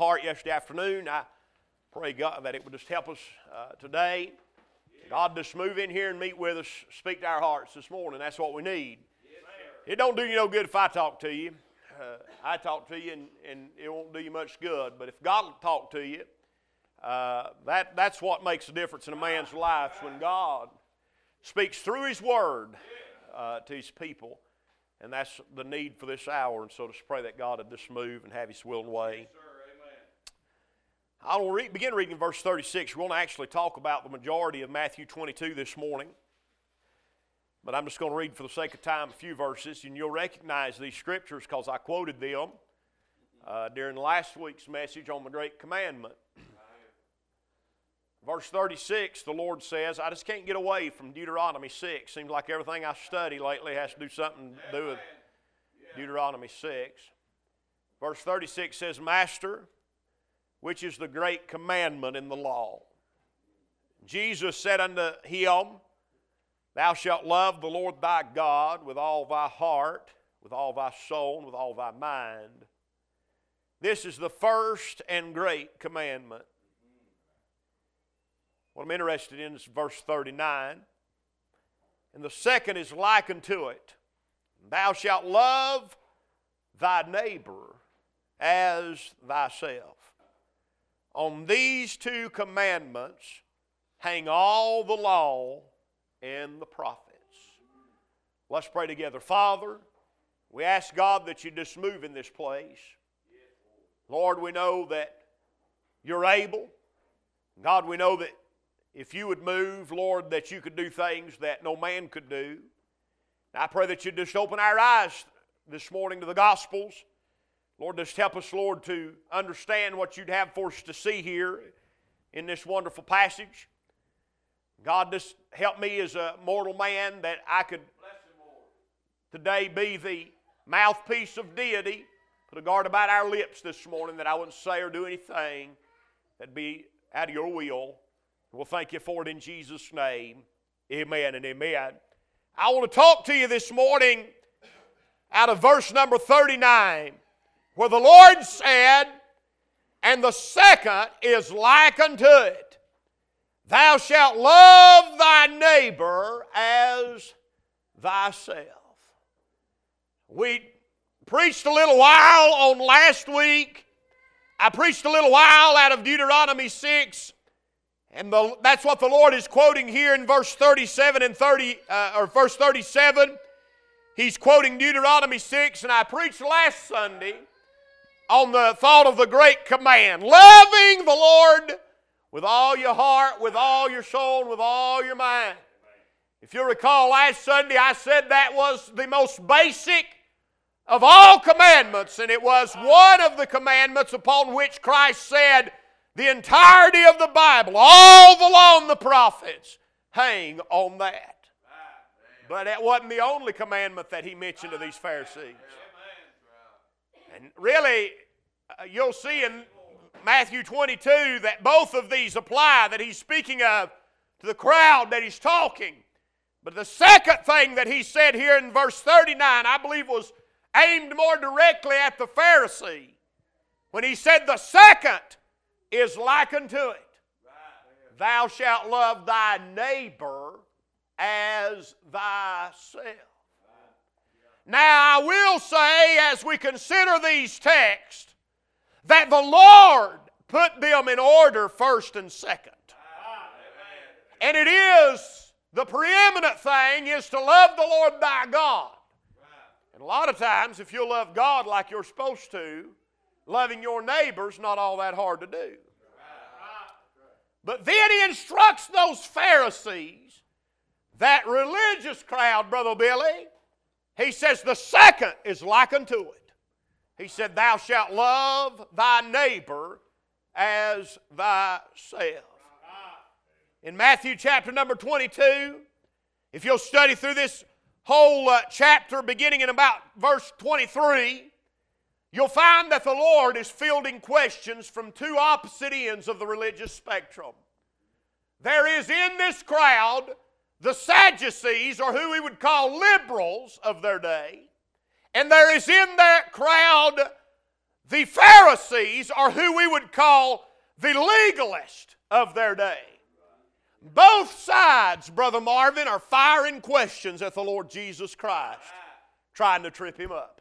heart yesterday afternoon. I pray God that it would just help us uh, today. God just move in here and meet with us, speak to our hearts this morning. That's what we need. It don't do you no good if I talk to you. Uh, I talk to you and, and it won't do you much good. But if God will talk to you, uh, that, that's what makes a difference in a man's life when God speaks through His Word uh, to His people. And that's the need for this hour. And so just pray that God would just move and have His will and way. I will re- begin reading verse 36. We're going to actually talk about the majority of Matthew 22 this morning. But I'm just going to read for the sake of time a few verses, and you'll recognize these scriptures because I quoted them uh, during last week's message on the Great Commandment. Verse 36, the Lord says, I just can't get away from Deuteronomy 6. Seems like everything I study lately has to do something to do with Deuteronomy 6. Verse 36 says, Master, which is the great commandment in the law? Jesus said unto him, Thou shalt love the Lord thy God with all thy heart, with all thy soul, and with all thy mind. This is the first and great commandment. What I'm interested in is verse 39. And the second is like unto it Thou shalt love thy neighbor as thyself. On these two commandments hang all the law and the prophets. Let's pray together. Father, we ask God that you just move in this place. Lord, we know that you're able. God, we know that if you would move, Lord, that you could do things that no man could do. I pray that you just open our eyes this morning to the Gospels. Lord, just help us, Lord, to understand what you'd have for us to see here in this wonderful passage. God, just help me as a mortal man that I could today be the mouthpiece of deity. Put a guard about our lips this morning that I wouldn't say or do anything that'd be out of your will. We'll thank you for it in Jesus' name. Amen and amen. I want to talk to you this morning out of verse number 39, where the Lord said, And the second is like unto it Thou shalt love thy neighbor as thyself. We preached a little while on last week. I preached a little while out of Deuteronomy 6 and the, that's what the Lord is quoting here in verse 37 and 30, uh, or verse 37. He's quoting Deuteronomy 6, and I preached last Sunday on the thought of the great command loving the Lord with all your heart, with all your soul, with all your mind. If you recall last Sunday, I said that was the most basic of all commandments, and it was one of the commandments upon which Christ said, the entirety of the Bible, all the law and the prophets, hang on that. But that wasn't the only commandment that he mentioned to these Pharisees. And really, uh, you'll see in Matthew 22 that both of these apply, that he's speaking of to the crowd that he's talking. But the second thing that he said here in verse 39, I believe, was aimed more directly at the Pharisee. When he said, The second is like unto it. Thou shalt love thy neighbor as thyself. Now, I will say, as we consider these texts, that the Lord put them in order first and second. And it is the preeminent thing is to love the Lord thy God. And a lot of times, if you love God like you're supposed to, Loving your neighbor's not all that hard to do. But then he instructs those Pharisees, that religious crowd, Brother Billy, he says, the second is like unto it. He said, Thou shalt love thy neighbor as thyself. In Matthew chapter number 22, if you'll study through this whole uh, chapter beginning in about verse 23, you'll find that the Lord is fielding questions from two opposite ends of the religious spectrum. There is in this crowd the Sadducees, or who we would call liberals of their day, and there is in that crowd The Pharisees are who we would call the legalist of their day. Both sides, Brother Marvin, are firing questions at the Lord Jesus Christ, trying to trip him up.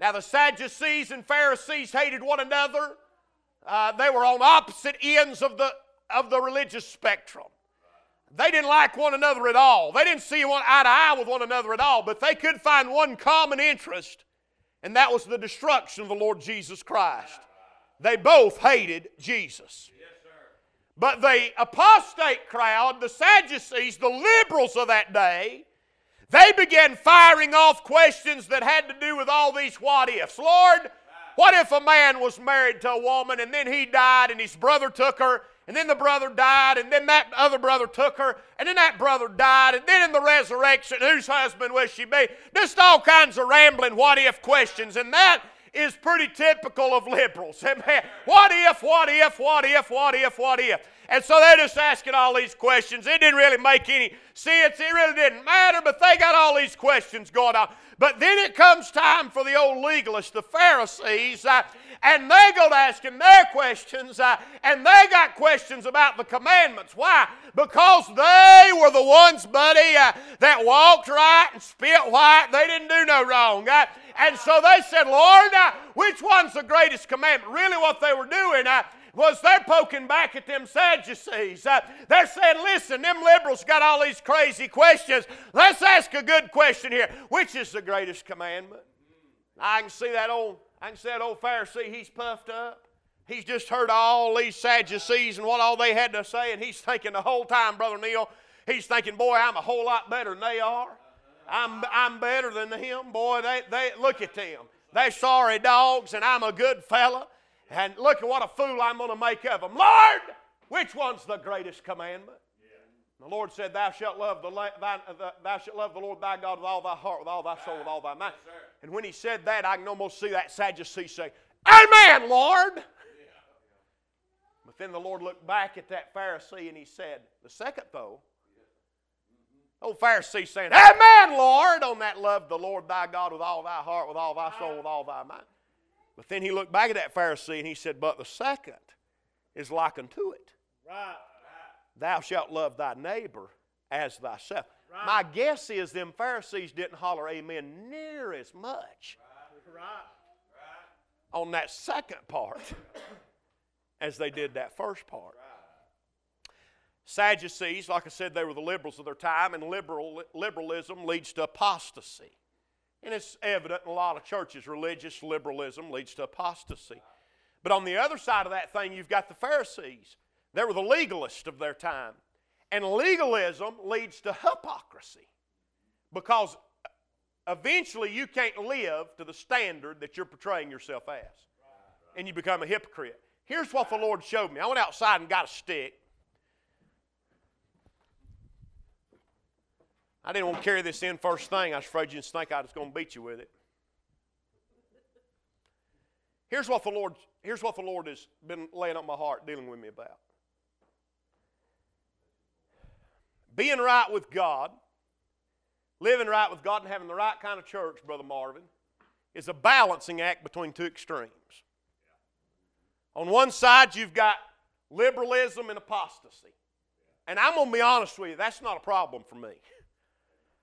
Now, the Sadducees and Pharisees hated one another. Uh, they were on opposite ends of the, of the religious spectrum. They didn't like one another at all. They didn't see one eye to eye with one another at all, but they could find one common interest, and that was the destruction of the Lord Jesus Christ. They both hated Jesus. But the apostate crowd, the Sadducees, the liberals of that day, they began firing off questions that had to do with all these what ifs. Lord, what if a man was married to a woman and then he died and his brother took her and then the brother died and then that other brother took her and then that brother died and then in the resurrection whose husband will she be? Just all kinds of rambling what if questions and that is pretty typical of liberals. What if, what if, what if, what if, what if? And so they're just asking all these questions. It didn't really make any sense. It really didn't matter, but they got all these questions going on. But then it comes time for the old legalists, the Pharisees, uh, and they go to asking their questions, uh, and they got questions about the commandments. Why? Because they were the ones, buddy, uh, that walked right and spit white. They didn't do no wrong. Uh, and so they said, Lord, uh, which one's the greatest commandment? Really, what they were doing uh, was they're poking back at them Sadducees. Uh, they're saying, listen, them liberals got all these crazy questions. Let's ask a good question here. Which is the greatest commandment? I can see that old, I can see that old Pharisee, he's puffed up. He's just heard all these Sadducees and what all they had to say, and he's thinking the whole time, Brother Neil, he's thinking, boy, I'm a whole lot better than they are. I'm, I'm better than him. Boy, they, they look at them. They're sorry dogs, and I'm a good fella. And look at what a fool I'm going to make of them. Lord, which one's the greatest commandment? Yeah. The Lord said, "Thou shalt love the, thy, uh, the, thou shalt love the Lord thy God with all thy heart, with all thy soul, with all thy mind." Yes, and when he said that, I can almost see that Sadducee say, "Amen, Lord." Yeah. But then the Lord looked back at that Pharisee and he said, "The second though." Old Pharisee saying, Amen, Lord, on that love the Lord thy God with all thy heart, with all thy soul, with all thy mind. But then he looked back at that Pharisee and he said, But the second is like unto it. Right. Thou shalt love thy neighbor as thyself. Right. My guess is them Pharisees didn't holler amen near as much right. on that second part as they did that first part. Sadducees, like I said, they were the liberals of their time, and liberal, liberalism leads to apostasy. And it's evident in a lot of churches. Religious liberalism leads to apostasy. But on the other side of that thing, you've got the Pharisees. They were the legalists of their time. And legalism leads to hypocrisy because eventually you can't live to the standard that you're portraying yourself as. And you become a hypocrite. Here's what the Lord showed me. I went outside and got a stick. I didn't want to carry this in first thing. I was afraid you didn't think I was going to beat you with it. Here's what the Lord, here's what the Lord has been laying on my heart, dealing with me about. Being right with God, living right with God, and having the right kind of church, Brother Marvin, is a balancing act between two extremes. On one side, you've got liberalism and apostasy. And I'm going to be honest with you, that's not a problem for me.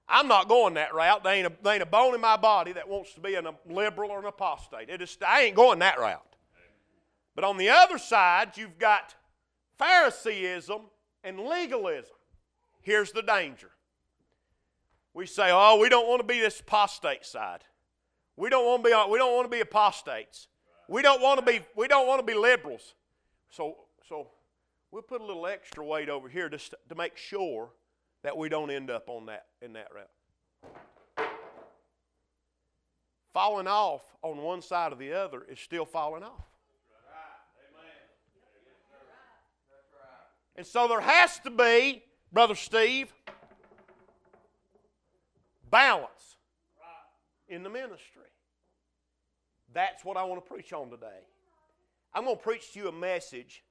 I'm not going that route. There ain't, a, there ain't a bone in my body that wants to be a liberal or an apostate. It is, I ain't going that route. But on the other side, you've got Phariseeism and legalism. Here's the danger. We say, oh, we don't want to be this apostate side. We don't want to be, uh, we don't want to be apostates. We don't want to be, we don't want to be liberals. So, so we'll put a little extra weight over here just to make sure that we don't end up on that in that route. Falling off on one side or the other is still falling off. And so there has to be, Brother Steve, balance in the ministry. That's what I want to preach on today. I'm going to preach to you a message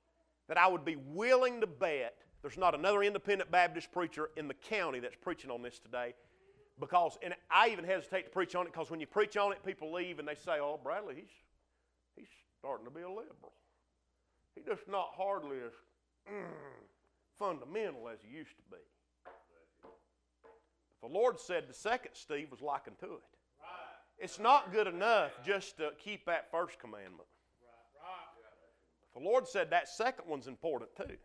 that I would be willing to bet there's not another independent Baptist preacher in the county that's preaching on this today. Because, and I even hesitate to preach on it because when you preach on it, people leave and they say, oh, Bradley, he's, he's starting to be a liberal. He's just not hardly as mm, fundamental as he used to be. But The Lord said the second Steve was likened to it. It's not good enough just to keep that first commandment. The Lord said that second one's important too.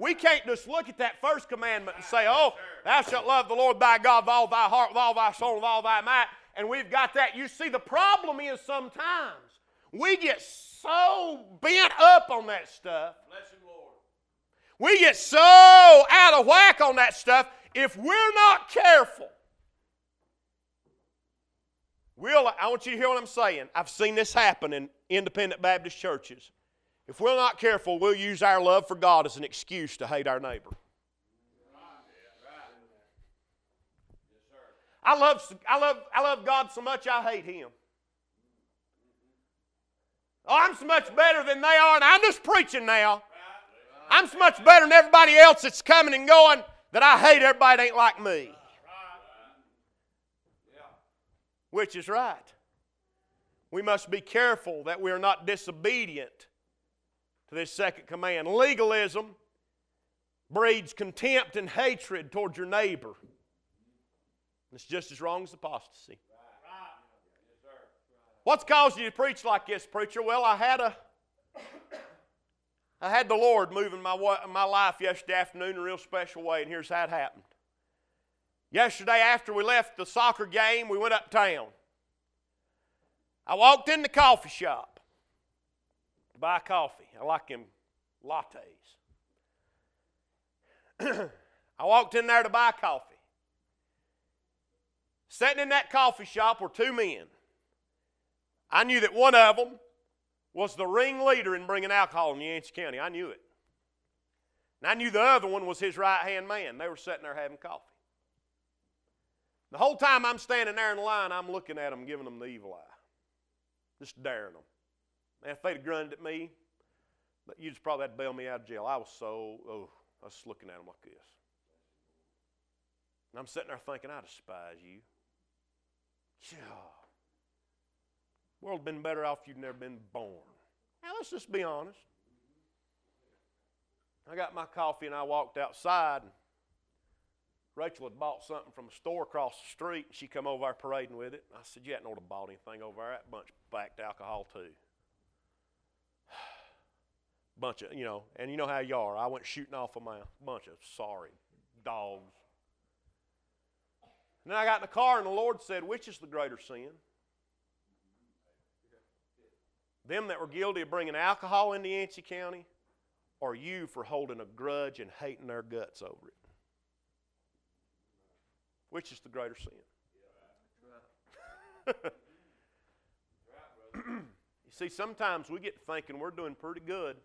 We can't just look at that first commandment and say, Oh, thou shalt love the Lord thy God with all thy heart, with all thy soul, with all thy might, and we've got that. You see, the problem is sometimes we get so bent up on that stuff. We get so out of whack on that stuff if we're not careful. We'll, I want you to hear what I'm saying. I've seen this happen in independent Baptist churches. If we're not careful, we'll use our love for God as an excuse to hate our neighbor. I love, I love, I love God so much I hate Him. Oh, I'm so much better than they are, and I'm just preaching now. I'm so much better than everybody else that's coming and going that I hate everybody that ain't like me. Which is right. We must be careful that we are not disobedient to this second command. Legalism breeds contempt and hatred towards your neighbor. It's just as wrong as apostasy. What's caused you to preach like this, preacher? Well, I had a I had the Lord moving my, my life yesterday afternoon in a real special way, and here's how it happened. Yesterday, after we left the soccer game, we went uptown. I walked in the coffee shop buy coffee. I like them lattes. I walked in there to buy coffee. Sitting in that coffee shop were two men. I knew that one of them was the ringleader in bringing alcohol in Yancey County. I knew it. And I knew the other one was his right hand man. They were sitting there having coffee. The whole time I'm standing there in line, I'm looking at them, giving them the evil eye, just daring them. Man, if they'd have grunted at me, you'd just probably have to bail me out of jail. I was so, oh, I was looking at them like this. And I'm sitting there thinking, I despise you. Yeah. World been better off if you'd never been born. Now let's just be honest. I got my coffee and I walked outside. And Rachel had bought something from a store across the street. And she come over there parading with it. I said, "You hadn't ordered bought anything over there. That bunch backed alcohol too." Bunch of you know, and you know how you are. I went shooting off of my bunch of sorry dogs. And then I got in the car, and the Lord said, "Which is the greater sin?" Them that were guilty of bringing alcohol into Yancey County, or you for holding a grudge and hating their guts over it? Which is the greater sin? you see, sometimes we get thinking we're doing pretty good.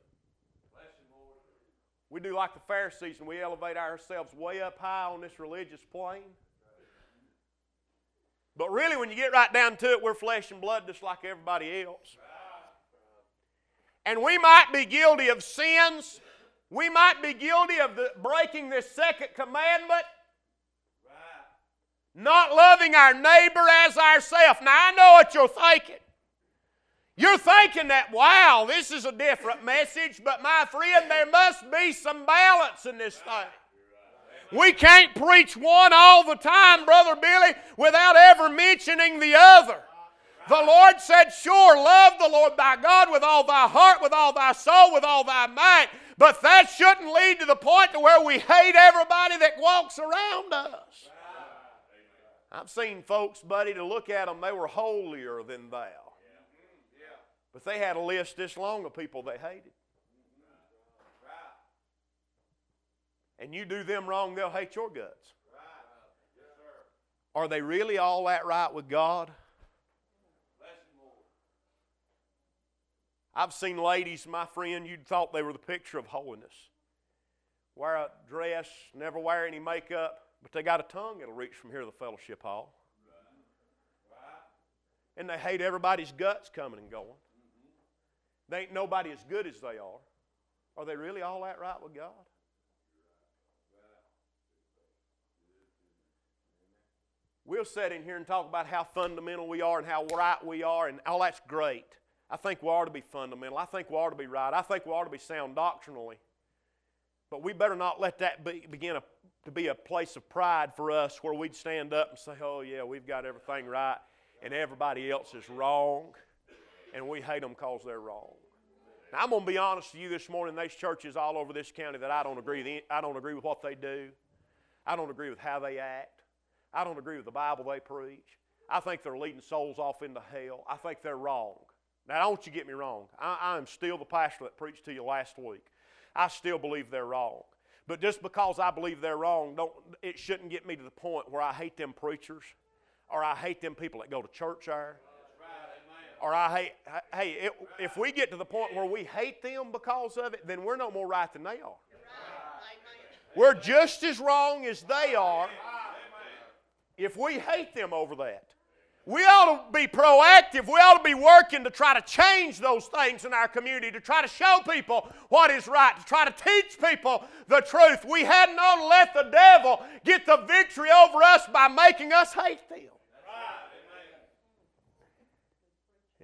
We do like the Pharisees and we elevate ourselves way up high on this religious plane. But really, when you get right down to it, we're flesh and blood just like everybody else. And we might be guilty of sins. We might be guilty of the, breaking this second commandment. Not loving our neighbor as ourselves. Now, I know what you're thinking. You're thinking that, wow, this is a different message, but my friend, there must be some balance in this thing. We can't preach one all the time, Brother Billy, without ever mentioning the other. The Lord said, Sure, love the Lord thy God with all thy heart, with all thy soul, with all thy might. But that shouldn't lead to the point to where we hate everybody that walks around us. I've seen folks, buddy, to look at them, they were holier than thou. But they had a list this long of people they hated. And you do them wrong, they'll hate your guts. Are they really all that right with God? I've seen ladies, my friend, you'd thought they were the picture of holiness. Wear a dress, never wear any makeup, but they got a tongue that'll reach from here to the fellowship hall. And they hate everybody's guts coming and going. They ain't nobody as good as they are. Are they really all that right with God? We'll sit in here and talk about how fundamental we are and how right we are, and all that's great. I think we ought to be fundamental. I think we ought to be right. I think we ought to be sound doctrinally. But we better not let that be, begin a, to be a place of pride for us where we'd stand up and say, oh, yeah, we've got everything right and everybody else is wrong and we hate them because they're wrong. Now, I'm going to be honest with you this morning. There's churches all over this county that I don't agree with. I don't agree with what they do. I don't agree with how they act. I don't agree with the Bible they preach. I think they're leading souls off into hell. I think they're wrong. Now, don't you get me wrong. I, I am still the pastor that preached to you last week. I still believe they're wrong. But just because I believe they're wrong, don't, it shouldn't get me to the point where I hate them preachers or I hate them people that go to church there. Or I hate, hey, it, if we get to the point where we hate them because of it, then we're no more right than they are. We're just as wrong as they are if we hate them over that. We ought to be proactive. We ought to be working to try to change those things in our community, to try to show people what is right, to try to teach people the truth. We hadn't ought to let the devil get the victory over us by making us hate them.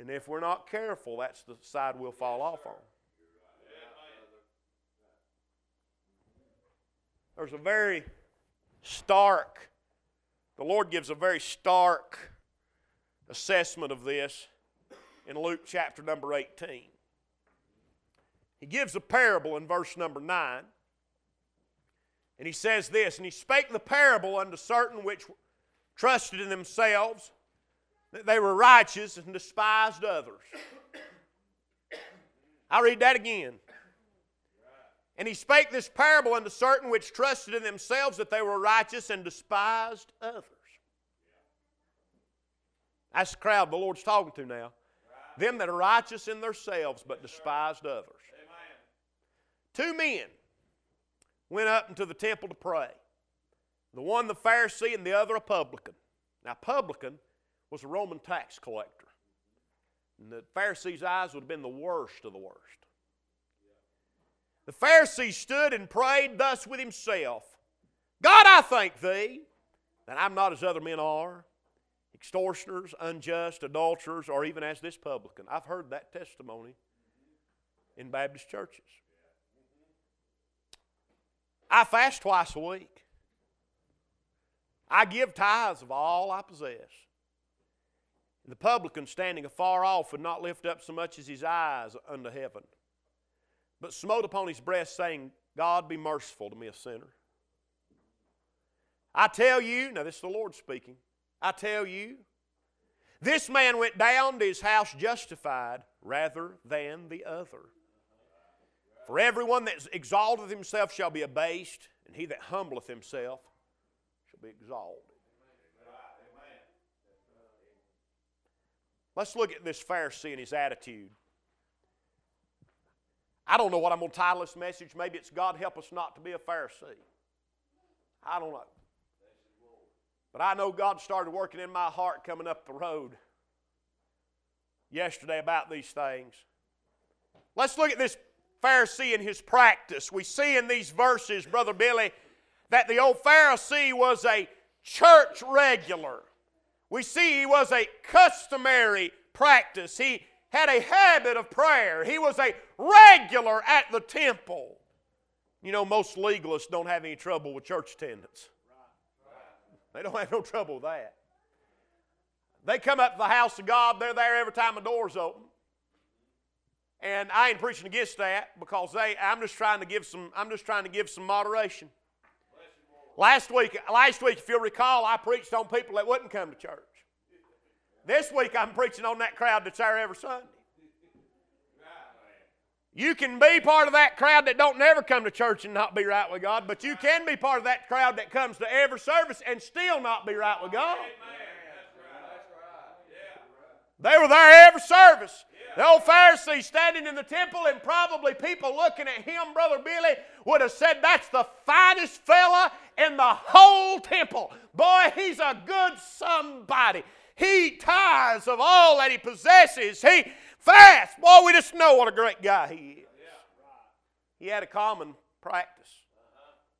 And if we're not careful, that's the side we'll fall off on. There's a very stark, the Lord gives a very stark assessment of this in Luke chapter number 18. He gives a parable in verse number 9. And he says this And he spake the parable unto certain which trusted in themselves that they were righteous and despised others. I'll read that again. And he spake this parable unto certain which trusted in themselves that they were righteous and despised others. That's the crowd the Lord's talking to now. Them that are righteous in themselves but despised others. Two men went up into the temple to pray. The one the Pharisee and the other a publican. Now, publican was a Roman tax collector. And the Pharisee's eyes would have been the worst of the worst. The Pharisee stood and prayed thus with himself God, I thank thee that I'm not as other men are, extortioners, unjust, adulterers, or even as this publican. I've heard that testimony in Baptist churches. I fast twice a week. I give tithes of all I possess. The publican standing afar off would not lift up so much as his eyes unto heaven, but smote upon his breast, saying, God be merciful to me, a sinner. I tell you, now this is the Lord speaking, I tell you, this man went down to his house justified rather than the other. For everyone that exalteth himself shall be abased, and he that humbleth himself shall be exalted. Let's look at this Pharisee and his attitude. I don't know what I'm going to title this message. Maybe it's God help us not to be a Pharisee. I don't know. But I know God started working in my heart coming up the road yesterday about these things. Let's look at this Pharisee and his practice. We see in these verses, Brother Billy, that the old Pharisee was a church regular. We see he was a customary practice. He had a habit of prayer. He was a regular at the temple. You know, most legalists don't have any trouble with church attendance. They don't have no trouble with that. They come up to the house of God, they're there every time the door's open. And I ain't preaching against that because they I'm just trying to give some I'm just trying to give some moderation. Last week, last week, if you'll recall, I preached on people that wouldn't come to church. This week I'm preaching on that crowd that's there every Sunday. You can be part of that crowd that don't never come to church and not be right with God, but you can be part of that crowd that comes to every service and still not be right with God. They were there every service. The old Pharisee standing in the temple, and probably people looking at him, Brother Billy, would have said, That's the finest fella in the whole temple. Boy, he's a good somebody. He tithes of all that he possesses. He fasts. Boy, we just know what a great guy he is. He had a common practice.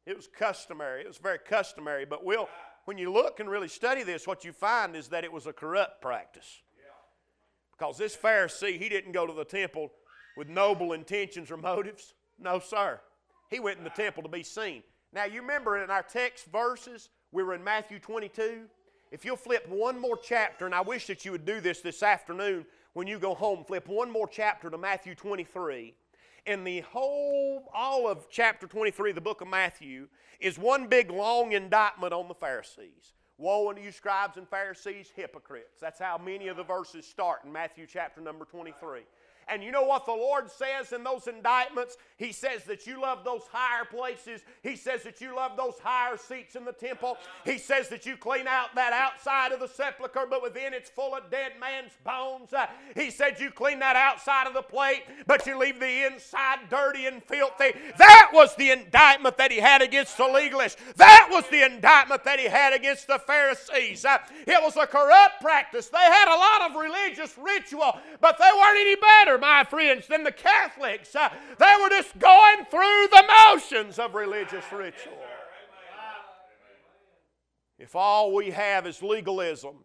It was customary. It was very customary. But we'll, when you look and really study this, what you find is that it was a corrupt practice. Because this Pharisee, he didn't go to the temple with noble intentions or motives. No, sir. He went in the temple to be seen. Now, you remember in our text verses, we were in Matthew 22. If you'll flip one more chapter, and I wish that you would do this this afternoon when you go home, flip one more chapter to Matthew 23. And the whole, all of chapter 23, the book of Matthew, is one big long indictment on the Pharisees. Woe unto you, scribes and Pharisees, hypocrites. That's how many of the verses start in Matthew chapter number 23. And you know what the Lord says in those indictments? He says that you love those higher places. He says that you love those higher seats in the temple. He says that you clean out that outside of the sepulchre, but within it's full of dead man's bones. Uh, he said you clean that outside of the plate, but you leave the inside dirty and filthy. That was the indictment that he had against the legalists. That was the indictment that he had against the Pharisees. Uh, it was a corrupt practice. They had a lot of religious ritual, but they weren't any better my friends, than the Catholics. Uh, they were just going through the motions of religious ritual. If all we have is legalism,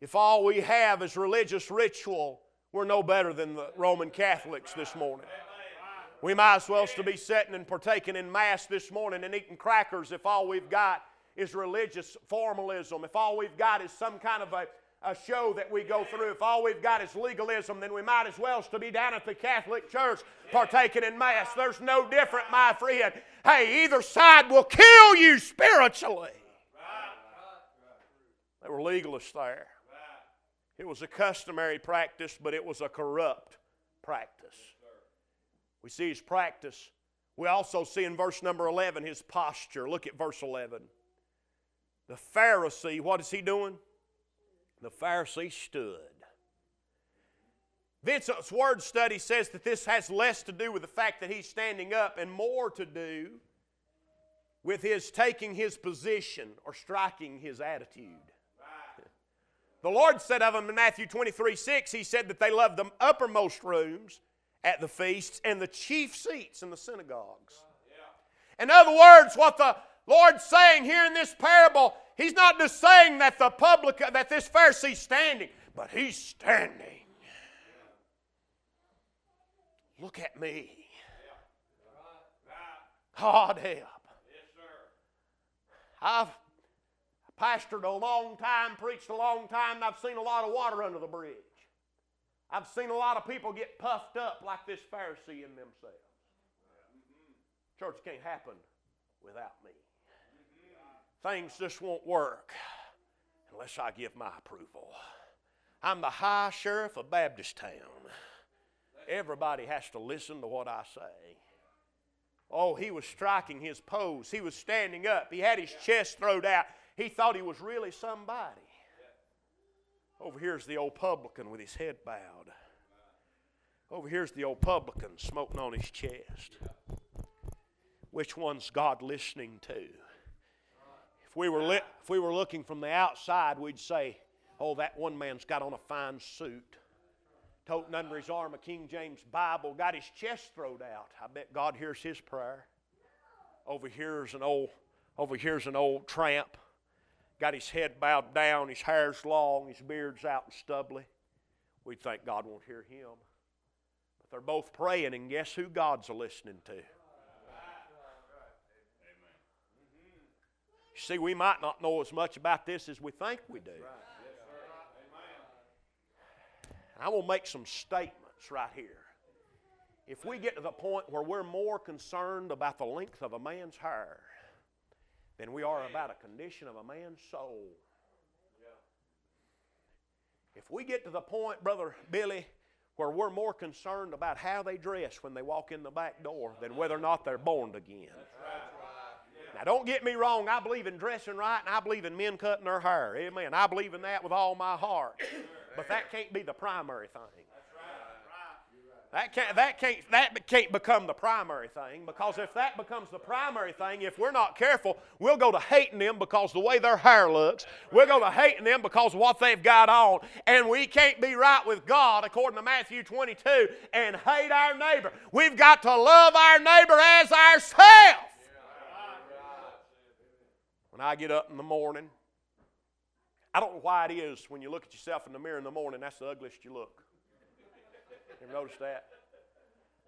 if all we have is religious ritual, we're no better than the Roman Catholics this morning. We might as well still be sitting and partaking in Mass this morning and eating crackers if all we've got is religious formalism, if all we've got is some kind of a a show that we go through. If all we've got is legalism, then we might as well still be down at the Catholic Church partaking in Mass. There's no different, my friend. Hey, either side will kill you spiritually. They were legalists there. It was a customary practice, but it was a corrupt practice. We see his practice. We also see in verse number 11 his posture. Look at verse 11. The Pharisee, what is he doing? The Pharisee stood. Vincent's word study says that this has less to do with the fact that he's standing up and more to do with his taking his position or striking his attitude. The Lord said of them in Matthew 23 6, He said that they loved the uppermost rooms at the feasts and the chief seats in the synagogues. In other words, what the Lord's saying here in this parable He's not just saying that the public that this Pharisee's standing, but he's standing. Look at me. God help. I've pastored a long time, preached a long time, and I've seen a lot of water under the bridge. I've seen a lot of people get puffed up like this Pharisee in themselves. Church can't happen without me things just won't work unless I give my approval. I'm the high sheriff of Baptist Town. Everybody has to listen to what I say. Oh, he was striking his pose. He was standing up. He had his chest thrown out. He thought he was really somebody. Over here's the old publican with his head bowed. Over here's the old publican smoking on his chest. Which one's God listening to? If we were, li- if we were looking from the outside, we'd say, oh, that one man's got on a fine suit. Toting under his arm a King James Bible, got his chest throwed out. I bet God hears his prayer. Over here's an old, over here's an old tramp. Got his head bowed down, his hair's long, his beard's out and stubbly. We'd think God won't hear him. But they're both praying, and guess who God's listening to? See, we might not know as much about this as we think we do. I will make some statements right here. If we get to the point where we're more concerned about the length of a man's hair than we are about a condition of a man's soul, if we get to the point, Brother Billy, where we're more concerned about how they dress when they walk in the back door than whether or not they're born again. Now, don't get me wrong. I believe in dressing right and I believe in men cutting their hair. Amen. I believe in that with all my heart. But that can't be the primary thing. That can't, that, can't, that can't become the primary thing because if that becomes the primary thing, if we're not careful, we'll go to hating them because the way their hair looks. We'll go to hating them because of what they've got on. And we can't be right with God, according to Matthew 22, and hate our neighbor. We've got to love our neighbor as ourselves. When I get up in the morning, I don't know why it is when you look at yourself in the mirror in the morning, that's the ugliest you look. Ever notice that?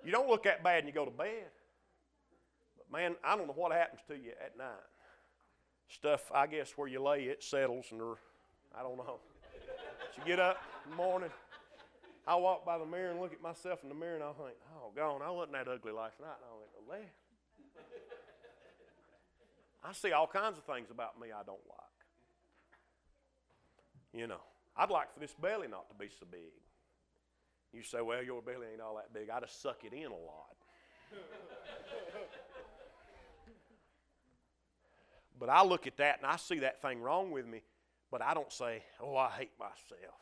You don't look that bad and you go to bed. But man, I don't know what happens to you at night. Stuff, I guess, where you lay, it settles, and I don't know. But you get up in the morning, I walk by the mirror and look at myself in the mirror, and I think, oh, gone, I wasn't that ugly last night. And I went, I see all kinds of things about me I don't like. You know, I'd like for this belly not to be so big. You say, well, your belly ain't all that big. I just suck it in a lot. but I look at that and I see that thing wrong with me, but I don't say, oh, I hate myself,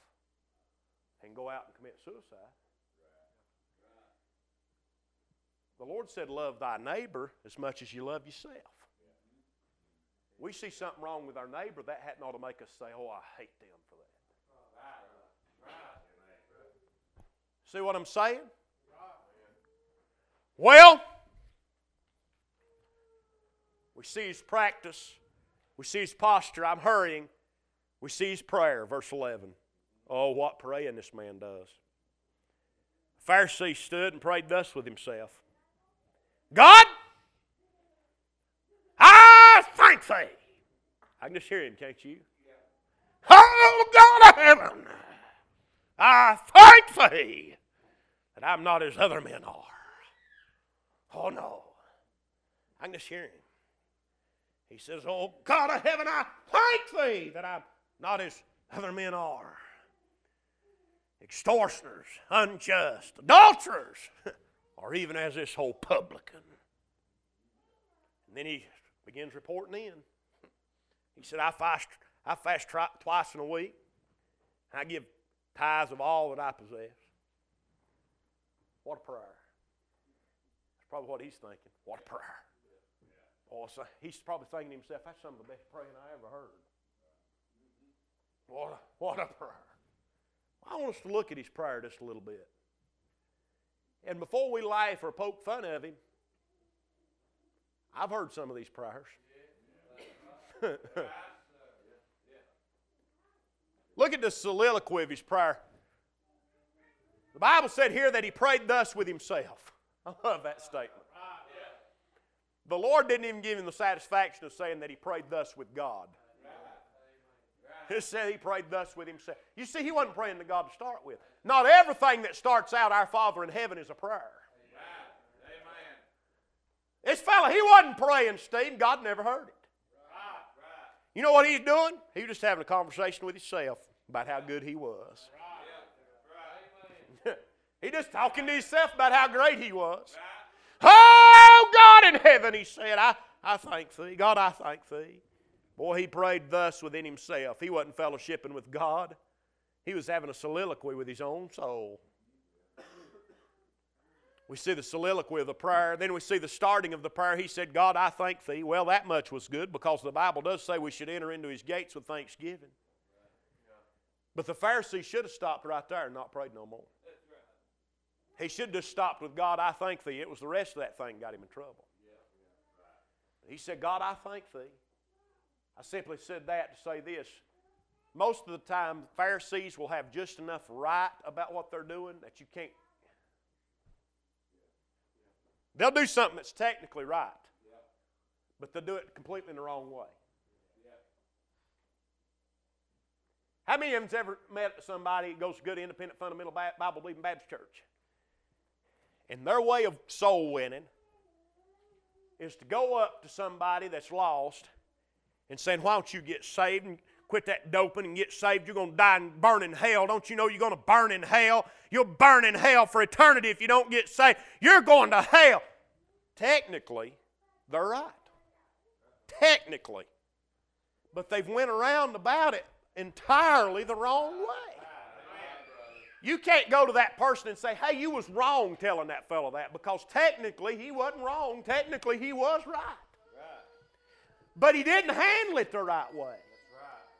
and go out and commit suicide. The Lord said, Love thy neighbor as much as you love yourself. We see something wrong with our neighbor, that hadn't ought to make us say, Oh, I hate them for that. See what I'm saying? Well, we see his practice, we see his posture. I'm hurrying. We see his prayer, verse 11. Oh, what praying this man does. The Pharisee stood and prayed thus with himself God, Thank. I can just hear him, can't you? Oh, God of heaven, I thank thee that I'm not as other men are. Oh, no. I can just hear him. He says, Oh, God of heaven, I thank thee that I'm not as other men are. Extortioners, unjust, adulterers, or even as this whole publican. And then he begins reporting in. He said, I fast, I fast twice in a week. I give tithes of all that I possess. What a prayer. That's probably what he's thinking. What a prayer. Oh, so he's probably thinking to himself, that's some of the best praying I ever heard. What a, what a prayer. I want us to look at his prayer just a little bit. And before we laugh or poke fun of him, I've heard some of these prayers. Look at the soliloquy of his prayer. The Bible said here that he prayed thus with himself. I love that statement. The Lord didn't even give him the satisfaction of saying that he prayed thus with God. He said he prayed thus with himself. You see, he wasn't praying to God to start with. Not everything that starts out, Our Father in heaven, is a prayer. Fella, he wasn't praying, Steve. God never heard it. You know what he's doing? He was just having a conversation with himself about how good he was. he just talking to himself about how great he was. Oh, God in heaven, he said, I, I thank thee. God, I thank thee. Boy, he prayed thus within himself. He wasn't fellowshipping with God, he was having a soliloquy with his own soul. We see the soliloquy of the prayer. Then we see the starting of the prayer. He said, God, I thank thee. Well, that much was good because the Bible does say we should enter into his gates with thanksgiving. But the Pharisee should have stopped right there and not prayed no more. He should have just stopped with, God, I thank thee. It was the rest of that thing got him in trouble. He said, God, I thank thee. I simply said that to say this. Most of the time, Pharisees will have just enough right about what they're doing that you can't They'll do something that's technically right, but they'll do it completely in the wrong way. How many of them's ever met somebody who goes to good independent fundamental Bible believing Baptist church? And their way of soul winning is to go up to somebody that's lost and saying, Why don't you get saved and quit that doping and get saved? You're going to die and burn in hell. Don't you know you're going to burn in hell? You'll burn in hell for eternity if you don't get saved. You're going to hell. Technically, they're right. Technically. But they've went around about it entirely the wrong way. You can't go to that person and say, hey, you was wrong telling that fellow that because technically he wasn't wrong. Technically he was right. But he didn't handle it the right way.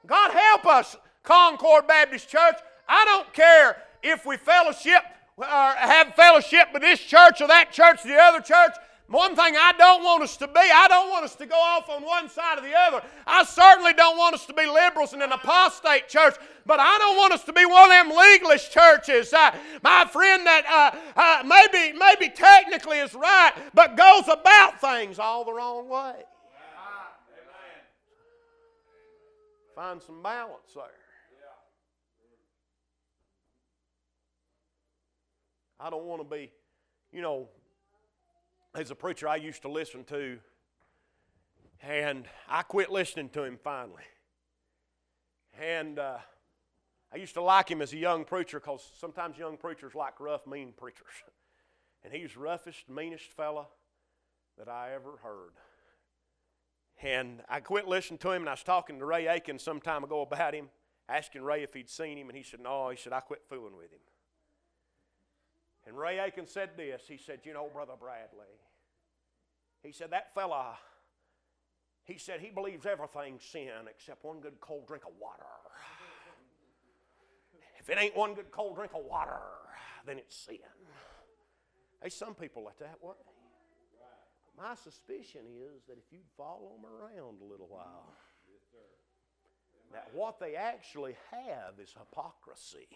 God help us, Concord Baptist Church. I don't care if we fellowship or have fellowship with this church or that church or the other church. One thing I don't want us to be, I don't want us to go off on one side or the other. I certainly don't want us to be liberals and an apostate church, but I don't want us to be one of them legalist churches. Uh, my friend that uh, uh, maybe, maybe technically is right, but goes about things all the wrong way. Find some balance there. I don't want to be, you know, as a preacher I used to listen to, and I quit listening to him finally. And uh, I used to like him as a young preacher because sometimes young preachers like rough, mean preachers. And he's the roughest, meanest fella that I ever heard. And I quit listening to him, and I was talking to Ray Aiken some time ago about him, asking Ray if he'd seen him, and he said, No. He said, I quit fooling with him. And Ray Aiken said this. He said, You know, Brother Bradley, he said, That fella, he said, he believes everything's sin except one good cold drink of water. If it ain't one good cold drink of water, then it's sin. Hey, some people like that way. My suspicion is that if you'd follow them around a little while, that what they actually have is hypocrisy.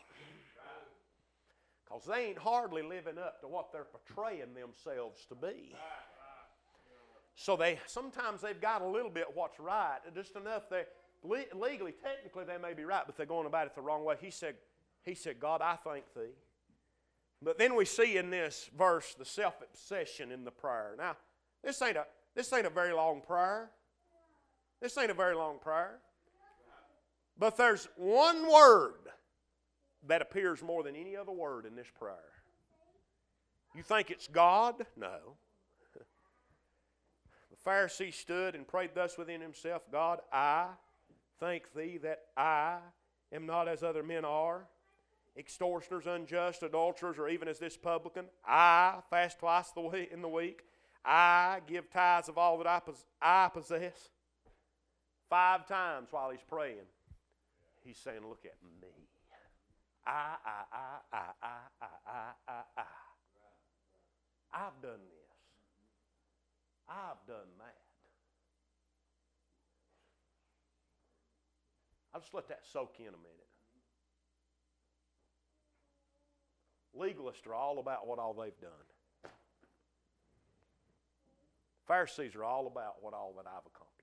Because they ain't hardly living up to what they're portraying themselves to be. So they sometimes they've got a little bit what's right, just enough they legally, technically they may be right, but they're going about it the wrong way. He said, He said, God, I thank thee. But then we see in this verse the self-obsession in the prayer. Now, this ain't a this ain't a very long prayer. This ain't a very long prayer. But there's one word that appears more than any other word in this prayer. You think it's God? No. The Pharisee stood and prayed thus within himself God, I thank thee that I am not as other men are, extortioners, unjust, adulterers, or even as this publican. I fast twice in the week. I give tithes of all that I, possess. Five times while he's praying, he's saying, Look at me. I, I, I, I, I, I, I, I. I've done this. I've done that. I'll just let that soak in a minute. Legalists are all about what all they've done. Pharisees are all about what all that I've accomplished.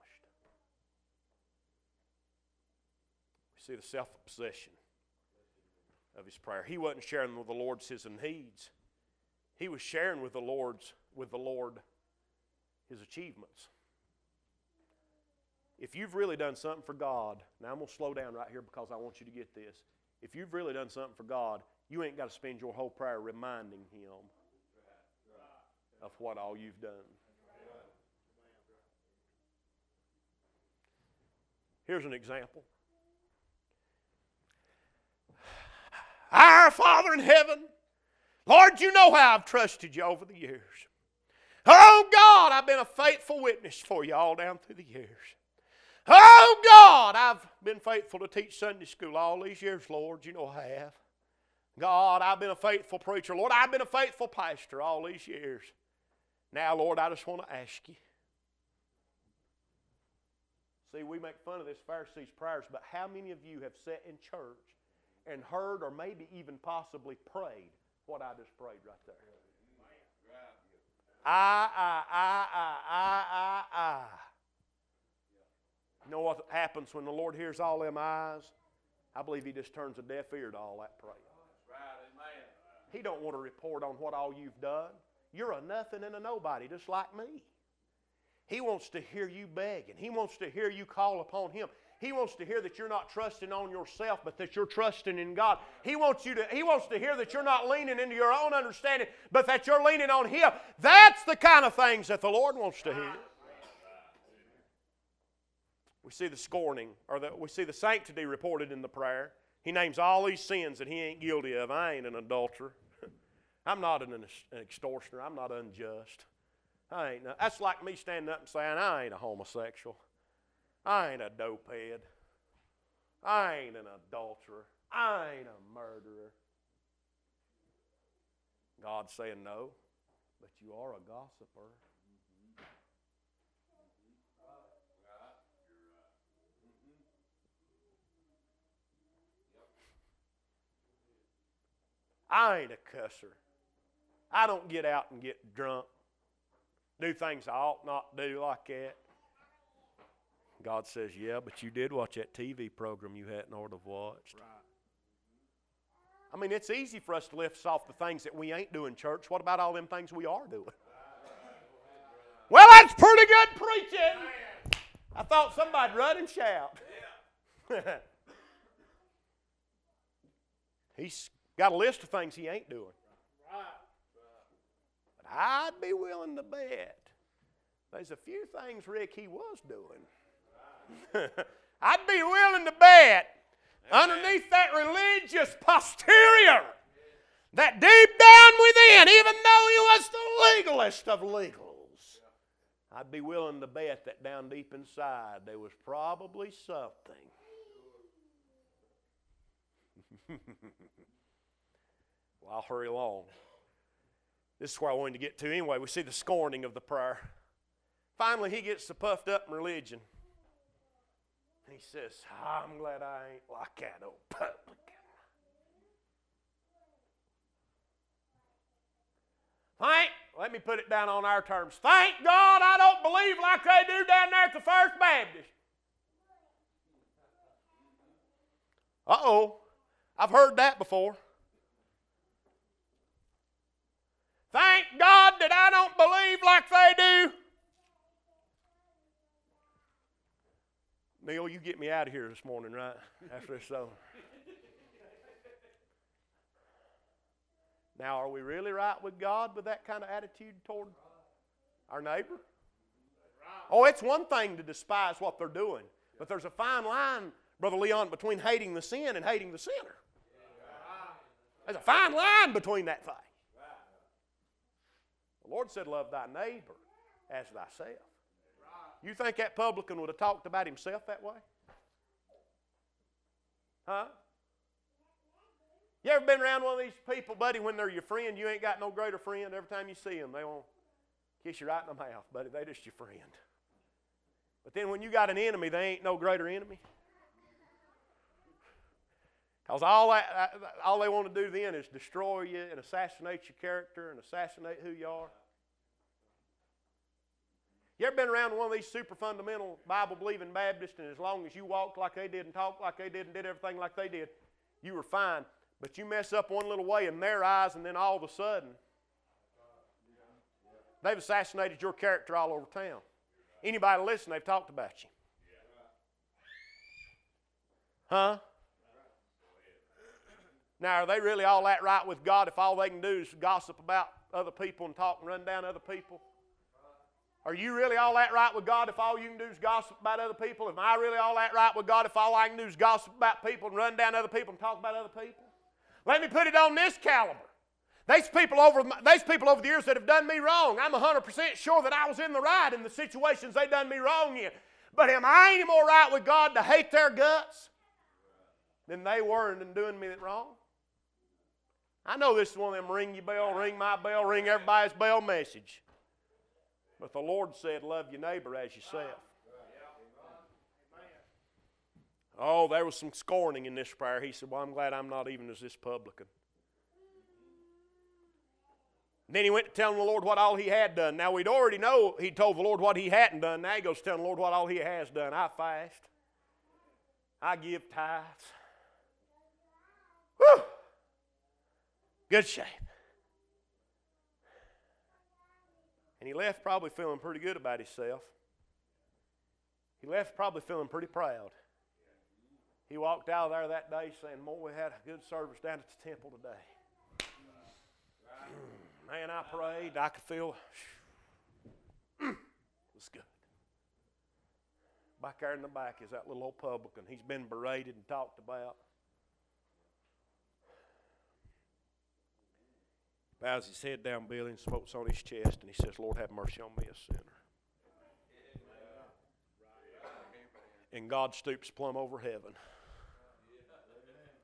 We see the self obsession of his prayer. He wasn't sharing with the Lord his needs. He was sharing with the Lord's with the Lord his achievements. If you've really done something for God, now I'm going to slow down right here because I want you to get this. If you've really done something for God, you ain't got to spend your whole prayer reminding Him of what all you've done. Here's an example. Our Father in heaven, Lord, you know how I've trusted you over the years. Oh God, I've been a faithful witness for you all down through the years. Oh God, I've been faithful to teach Sunday school all these years, Lord. You know I have. God, I've been a faithful preacher. Lord, I've been a faithful pastor all these years. Now, Lord, I just want to ask you. See, we make fun of this Pharisees' prayers, but how many of you have sat in church and heard or maybe even possibly prayed what I just prayed right there? I, I, I, I, I, I, I. You know what happens when the Lord hears all them eyes? I believe He just turns a deaf ear to all that prayer. He don't want to report on what all you've done. You're a nothing and a nobody, just like me. He wants to hear you begging. He wants to hear you call upon Him. He wants to hear that you're not trusting on yourself, but that you're trusting in God. He wants you to He wants to hear that you're not leaning into your own understanding, but that you're leaning on Him. That's the kind of things that the Lord wants to hear. We see the scorning, or the, we see the sanctity reported in the prayer. He names all these sins that he ain't guilty of. I ain't an adulterer. I'm not an extortioner. I'm not unjust. I ain't no, that's like me standing up and saying, I ain't a homosexual. I ain't a dopehead. I ain't an adulterer. I ain't a murderer. God's saying, No, but you are a gossiper. I ain't a cusser. I don't get out and get drunk do things I ought not do like that. God says, Yeah, but you did watch that TV program you hadn't ought to have watched. I mean, it's easy for us to lift off the things that we ain't doing, church. What about all them things we are doing? Well, that's pretty good preaching. I thought somebody'd run and shout. He's got a list of things he ain't doing. I'd be willing to bet there's a few things, Rick, he was doing. I'd be willing to bet underneath that religious posterior that deep down within, even though he was the legalist of legals, I'd be willing to bet that down deep inside there was probably something. well, I'll hurry along. This is where I wanted to get to anyway. We see the scorning of the prayer. Finally, he gets so puffed up in religion. He says, I'm glad I ain't like that old publican. Thank, let me put it down on our terms. Thank God I don't believe like they do down there at the First Baptist. Uh oh, I've heard that before. Thank God that I don't believe like they do Neil, you get me out of here this morning, right? After this over. Now, are we really right with God with that kind of attitude toward our neighbor? Oh, it's one thing to despise what they're doing, but there's a fine line, Brother Leon, between hating the sin and hating the sinner. There's a fine line between that thing. The Lord said, Love thy neighbor as thyself. You think that publican would have talked about himself that way? Huh? You ever been around one of these people, buddy, when they're your friend, you ain't got no greater friend. Every time you see them, they won't kiss you right in the mouth, buddy. They just your friend. But then when you got an enemy, they ain't no greater enemy. Because all, that, all they want to do then is destroy you and assassinate your character and assassinate who you are. You ever been around one of these super fundamental Bible believing Baptists, and as long as you walked like they did and talked like they did and did everything like they did, you were fine. But you mess up one little way in their eyes, and then all of a sudden, they've assassinated your character all over town. Anybody listen, they've talked about you. Huh? Now, are they really all that right with God if all they can do is gossip about other people and talk and run down other people? Are you really all that right with God if all you can do is gossip about other people? Am I really all that right with God if all I can do is gossip about people and run down other people and talk about other people? Let me put it on this caliber. These people over, these people over the years that have done me wrong, I'm 100% sure that I was in the right in the situations they done me wrong in. But am I any more right with God to hate their guts than they were in doing me wrong? I know this is one of them ring your bell, ring my bell, ring everybody's bell message. But the Lord said, Love your neighbor as yourself. Oh, there was some scorning in this prayer. He said, Well, I'm glad I'm not even as this publican. And then he went to telling the Lord what all he had done. Now we'd already know he told the Lord what he hadn't done. Now he goes telling the Lord what all he has done. I fast. I give tithes. Whew. Good shape. And he left probably feeling pretty good about himself. He left probably feeling pretty proud. He walked out of there that day saying, Boy, we had a good service down at the temple today. Man, I prayed. I could feel it was good. Back there in the back is that little old publican. He's been berated and talked about. Bows his head down, Billy, and smokes on his chest, and he says, Lord, have mercy on me, a sinner. And God stoops plumb over heaven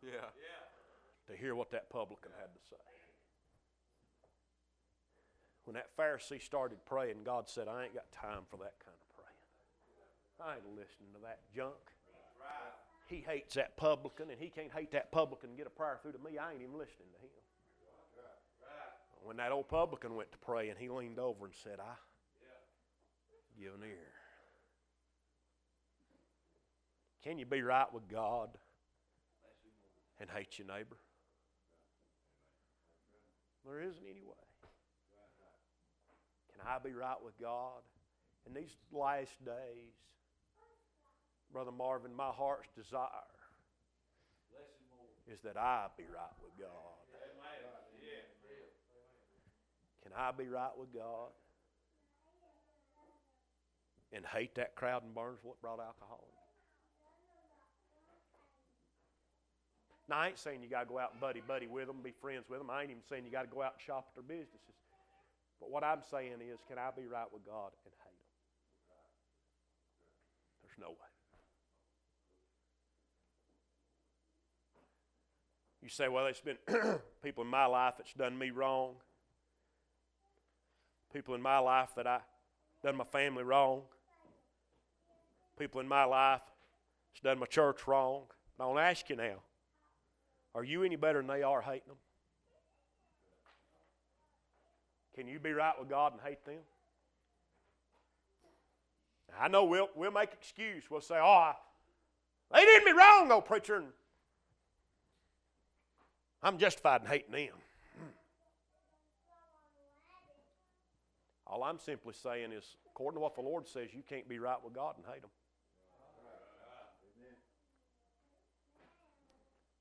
yeah. to hear what that publican had to say. When that Pharisee started praying, God said, I ain't got time for that kind of praying. I ain't listening to that junk. He hates that publican, and he can't hate that publican and get a prayer through to me. I ain't even listening to him. When that old publican went to pray and he leaned over and said, I give an ear. Can you be right with God and hate your neighbor? There isn't any way. Can I be right with God? In these last days, Brother Marvin, my heart's desire is that I be right with God. Can I be right with God? And hate that crowd in Burnsville what brought alcohol in? Now, I ain't saying you got to go out and buddy buddy with them, be friends with them. I ain't even saying you got to go out and shop at their businesses. But what I'm saying is, can I be right with God and hate them? There's no way. You say, well, there's been people in my life that's done me wrong. People in my life that I done my family wrong. People in my life that's done my church wrong. But I want to ask you now, are you any better than they are hating them? Can you be right with God and hate them? I know we'll, we'll make excuse. We'll say, oh, I, they did me wrong, though, preacher. And I'm justified in hating them. All I'm simply saying is, according to what the Lord says, you can't be right with God and hate Him.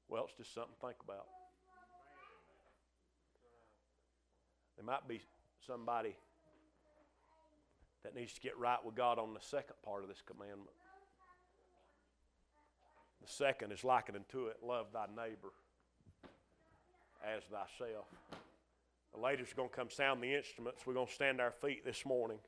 Well, it's just something to think about. There might be somebody that needs to get right with God on the second part of this commandment. The second is likened unto it love thy neighbor as thyself. The ladies are going to come sound the instruments. We're going to stand our feet this morning.